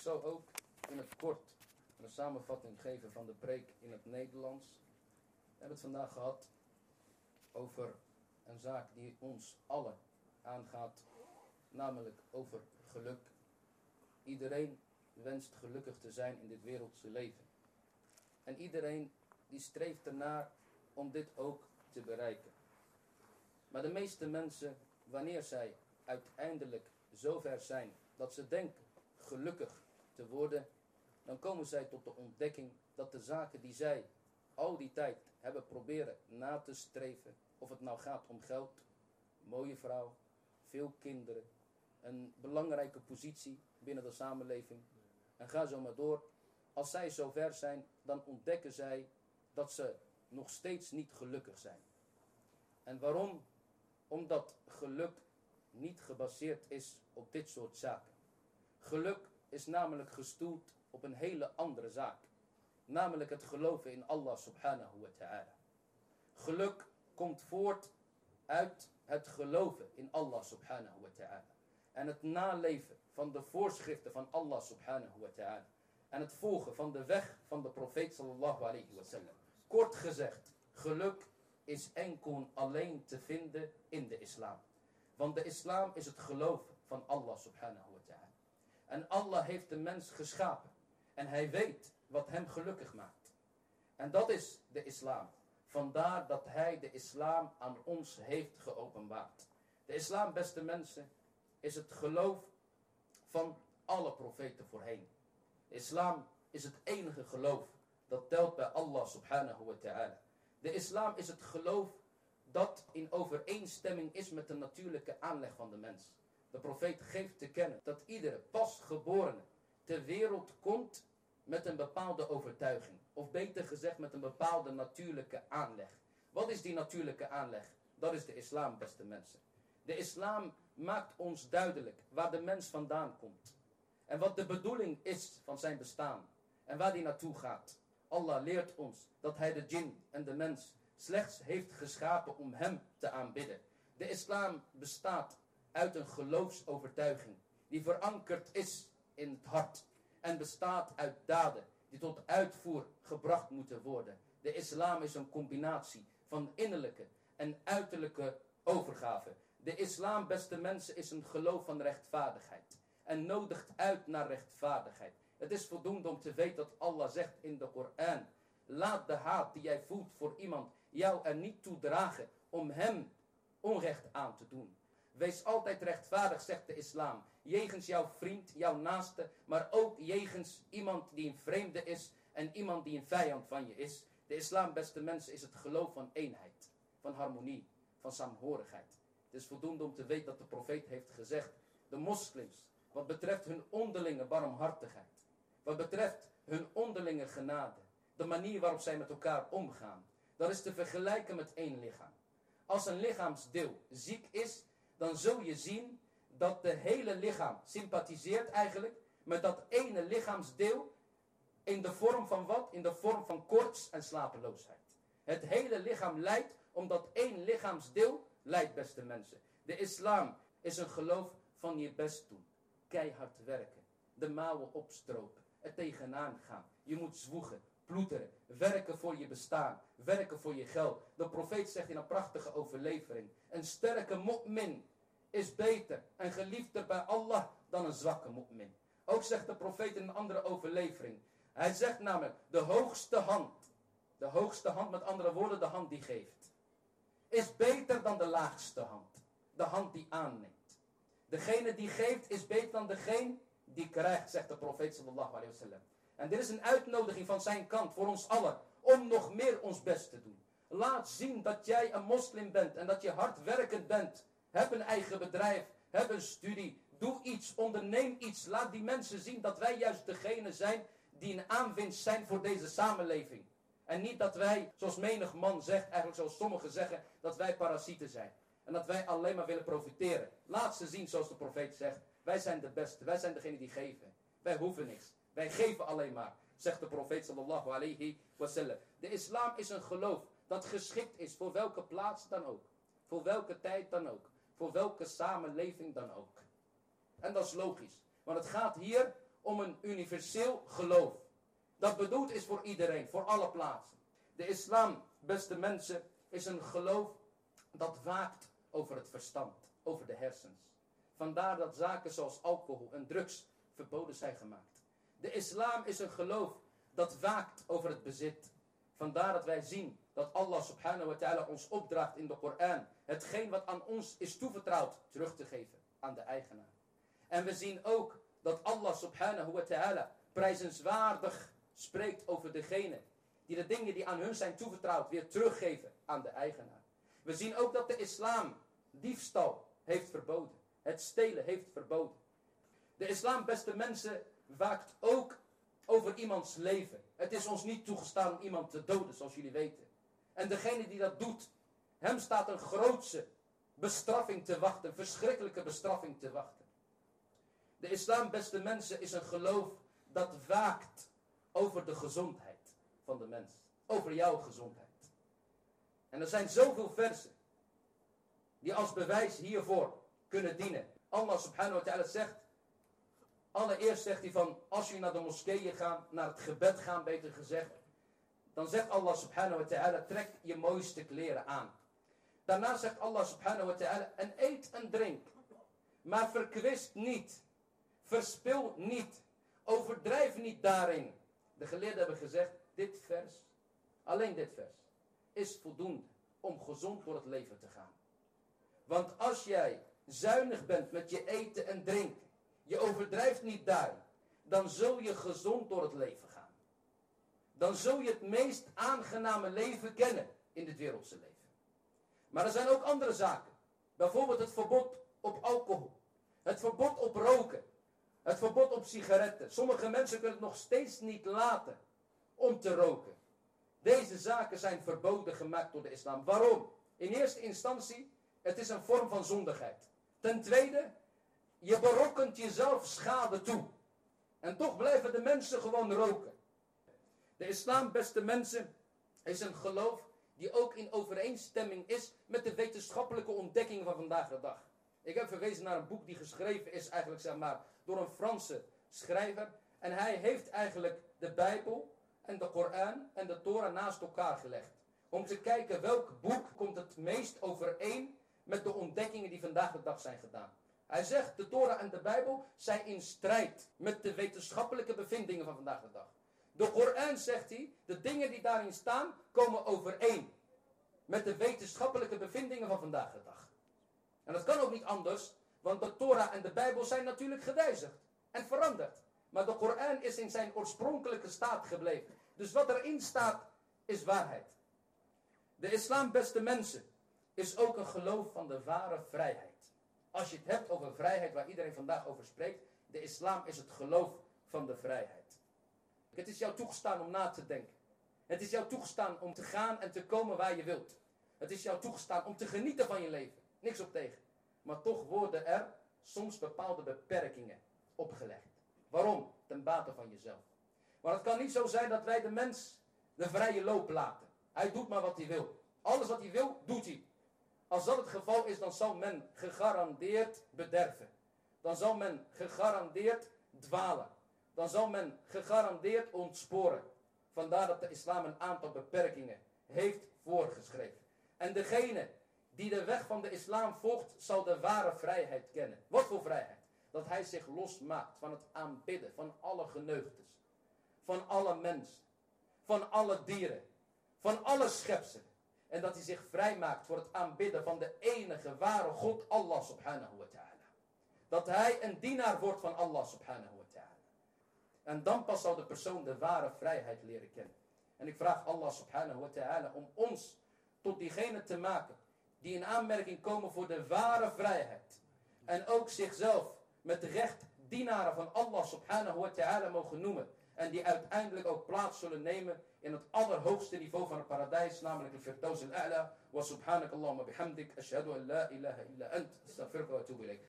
Ik zal ook in het kort een samenvatting geven van de preek in het Nederlands. We hebben het vandaag gehad over een zaak die ons allen aangaat, namelijk over geluk. Iedereen wenst gelukkig te zijn in dit wereldse leven. En iedereen die streeft ernaar om dit ook te bereiken. Maar de meeste mensen, wanneer zij uiteindelijk zover zijn dat ze denken gelukkig te worden, dan komen zij tot de ontdekking dat de zaken die zij al die tijd hebben proberen na te streven, of het nou gaat om geld, mooie vrouw, veel kinderen, een belangrijke positie binnen de samenleving, en ga zo maar door. Als zij zover zijn, dan ontdekken zij dat ze nog steeds niet gelukkig zijn. En waarom? Omdat geluk niet gebaseerd is op dit soort zaken. Geluk is namelijk gestoeld op een hele andere zaak. Namelijk het geloven in Allah subhanahu wa ta'ala. Geluk komt voort uit het geloven in Allah subhanahu wa ta'ala. En het naleven van de voorschriften van Allah subhanahu wa ta'ala. En het volgen van de weg van de profeet sallallahu alayhi wa sallam. Kort gezegd, geluk is enkel alleen te vinden in de islam. Want de islam is het geloof van Allah subhanahu wa ta'ala. En Allah heeft de mens geschapen. En hij weet wat hem gelukkig maakt. En dat is de islam. Vandaar dat hij de islam aan ons heeft geopenbaard. De islam, beste mensen, is het geloof van alle profeten voorheen. De islam is het enige geloof dat telt bij Allah subhanahu wa ta'ala. De islam is het geloof dat in overeenstemming is met de natuurlijke aanleg van de mens. De profeet geeft te kennen dat iedere pasgeborene ter wereld komt met een bepaalde overtuiging. Of beter gezegd met een bepaalde natuurlijke aanleg. Wat is die natuurlijke aanleg? Dat is de islam, beste mensen. De islam maakt ons duidelijk waar de mens vandaan komt. En wat de bedoeling is van zijn bestaan. En waar die naartoe gaat. Allah leert ons dat hij de djinn en de mens slechts heeft geschapen om hem te aanbidden. De islam bestaat uit een geloofsovertuiging die verankerd is in het hart en bestaat uit daden die tot uitvoer gebracht moeten worden. De islam is een combinatie van innerlijke en uiterlijke overgave. De islam, beste mensen, is een geloof van rechtvaardigheid en nodigt uit naar rechtvaardigheid. Het is voldoende om te weten dat Allah zegt in de Koran, laat de haat die jij voelt voor iemand jou er niet toe dragen om hem onrecht aan te doen. Wees altijd rechtvaardig, zegt de islam. Jegens jouw vriend, jouw naaste, maar ook jegens iemand die een vreemde is en iemand die een vijand van je is. De islam, beste mensen, is het geloof van eenheid, van harmonie, van saamhorigheid. Het is voldoende om te weten dat de profeet heeft gezegd, de moslims, wat betreft hun onderlinge barmhartigheid, wat betreft hun onderlinge genade, de manier waarop zij met elkaar omgaan, dat is te vergelijken met één lichaam. Als een lichaamsdeel ziek is, dan zul je zien dat de hele lichaam sympathiseert eigenlijk met dat ene lichaamsdeel in de vorm van wat? In de vorm van koorts en slapeloosheid. Het hele lichaam lijdt omdat één lichaamsdeel lijdt, beste mensen. De islam is een geloof van je best doen. Keihard werken. De mouwen opstropen. Er tegenaan gaan. Je moet zwoegen ploeteren. Werken voor je bestaan. Werken voor je geld. De profeet zegt in een prachtige overlevering. Een sterke mu'min is beter en geliefder bij Allah dan een zwakke mu'min. Ook zegt de profeet in een andere overlevering. Hij zegt namelijk, de hoogste hand, de hoogste hand, met andere woorden, de hand die geeft, is beter dan de laagste hand. De hand die aanneemt. Degene die geeft is beter dan degene die krijgt, zegt de profeet sallallahu alayhi wa sallam. En dit is een uitnodiging van zijn kant voor ons allen. Om nog meer ons best te doen. Laat zien dat jij een moslim bent. En dat je hardwerkend bent. Heb een eigen bedrijf. Heb een studie. Doe iets. Onderneem iets. Laat die mensen zien dat wij juist degene zijn die een aanwinst zijn voor deze samenleving. En niet dat wij, zoals menig man zegt, eigenlijk zoals sommigen zeggen, dat wij parasieten zijn. En dat wij alleen maar willen profiteren. Laat ze zien zoals de profeet zegt. Wij zijn de beste. Wij zijn degene die geven. Wij hoeven niks. Wij geven alleen maar, zegt de profeet sallallahu alayhi wasallam. De islam is een geloof dat geschikt is voor welke plaats dan ook. Voor welke tijd dan ook. Voor welke samenleving dan ook. En dat is logisch. Want het gaat hier om een universeel geloof. Dat bedoeld is voor iedereen, voor alle plaatsen. De islam, beste mensen, is een geloof dat waakt over het verstand, over de hersens. Vandaar dat zaken zoals alcohol en drugs verboden zijn gemaakt. De islam is een geloof dat waakt over het bezit. Vandaar dat wij zien dat Allah subhanahu wa ta'ala ons opdraagt in de Koran. Hetgeen wat aan ons is toevertrouwd terug te geven aan de eigenaar. En we zien ook dat Allah subhanahu wa ta'ala prijzenswaardig spreekt over degene die de dingen die aan hun zijn toevertrouwd weer teruggeven aan de eigenaar. We zien ook dat de islam diefstal heeft verboden. Het stelen heeft verboden. De islam, beste mensen, waakt ook over iemands leven. Het is ons niet toegestaan om iemand te doden, zoals jullie weten. En degene die dat doet, hem staat een grootse bestraffing te wachten, een verschrikkelijke bestraffing te wachten. De islam, beste mensen, is een geloof dat waakt over de gezondheid van de mens. Over jouw gezondheid. En er zijn zoveel versen die als bewijs hiervoor kunnen dienen. Allah subhanahu wa ta'ala zegt, allereerst zegt hij van, als je naar de moskeeën gaat, naar het gebed gaan beter gezegd, dan zegt Allah subhanahu wa ta'ala, trek je mooiste kleren aan. Daarna zegt Allah subhanahu wa ta'ala, en eet en drink. Maar verkwist niet. Verspil niet. Overdrijf niet daarin. De geleerden hebben gezegd, dit vers, alleen dit vers, is voldoende om gezond door het leven te gaan. Want als jij zuinig bent met je eten en drinken, je overdrijft niet daarin, dan zul je gezond door het leven gaan. Dan zul je het meest aangename leven kennen in dit wereldse leven. Maar er zijn ook andere zaken. Bijvoorbeeld het verbod op alcohol. Het verbod op roken. Het verbod op sigaretten. Sommige mensen kunnen het nog steeds niet laten om te roken. Deze zaken zijn verboden gemaakt door de islam. Waarom? In eerste instantie, het is een vorm van zondigheid. Ten tweede, je berokkent jezelf schade toe. En toch blijven de mensen gewoon roken. De islam, beste mensen, is een geloof die ook in overeenstemming is met de wetenschappelijke ontdekkingen van vandaag de dag. Ik heb verwezen naar een boek die geschreven is eigenlijk zeg maar door een Franse schrijver. En hij heeft eigenlijk de Bijbel en de Koran en de Torah naast elkaar gelegd. Om te kijken welk boek komt het meest overeen met de ontdekkingen die vandaag de dag zijn gedaan. Hij zegt, de Torah en de Bijbel zijn in strijd met de wetenschappelijke bevindingen van vandaag de dag. De Koran, zegt hij, de dingen die daarin staan, komen overeen met de wetenschappelijke bevindingen van vandaag de dag. En dat kan ook niet anders, want de Torah en de Bijbel zijn natuurlijk gewijzigd en veranderd. Maar de Koran is in zijn oorspronkelijke staat gebleven. Dus wat erin staat, is waarheid. De islam, beste mensen, is ook een geloof van de ware vrijheid. Als je het hebt over vrijheid, waar iedereen vandaag over spreekt, de islam is het geloof van de vrijheid. Het is jou toegestaan om na te denken. Het is jou toegestaan om te gaan en te komen waar je wilt. Het is jou toegestaan om te genieten van je leven. Niks op tegen. Maar toch worden er soms bepaalde beperkingen opgelegd. Waarom? Ten bate van jezelf. Maar het kan niet zo zijn dat wij de mens de vrije loop laten. Hij doet maar wat hij wil. Alles wat hij wil, doet hij. Als dat het geval is, dan zal men gegarandeerd bederven. Dan zal men gegarandeerd dwalen. Dan zal men gegarandeerd ontsporen. Vandaar dat de islam een aantal beperkingen heeft voorgeschreven. En degene die de weg van de islam volgt, zal de ware vrijheid kennen. Wat voor vrijheid? Dat hij zich losmaakt van het aanbidden van alle geneugtes. Van alle mensen. Van alle dieren. Van alle schepselen. En dat hij zich vrijmaakt voor het aanbidden van de enige ware God, Allah subhanahu wa ta'ala. Dat hij een dienaar wordt van Allah subhanahu wa ta'ala. En dan pas zal de persoon de ware vrijheid leren kennen. En ik vraag Allah subhanahu wa ta'ala om ons tot diegene te maken die in aanmerking komen voor de ware vrijheid. En ook zichzelf met recht dienaren van Allah subhanahu wa ta'ala mogen noemen. En die uiteindelijk ook plaats zullen nemen in het allerhoogste niveau van het paradijs, namelijk de Firdaus al-A'la. Wa subhanak Allahumma bihamdik, ashhadu an la ilaha illa ant, astaghfiruka wa atubu ilayk.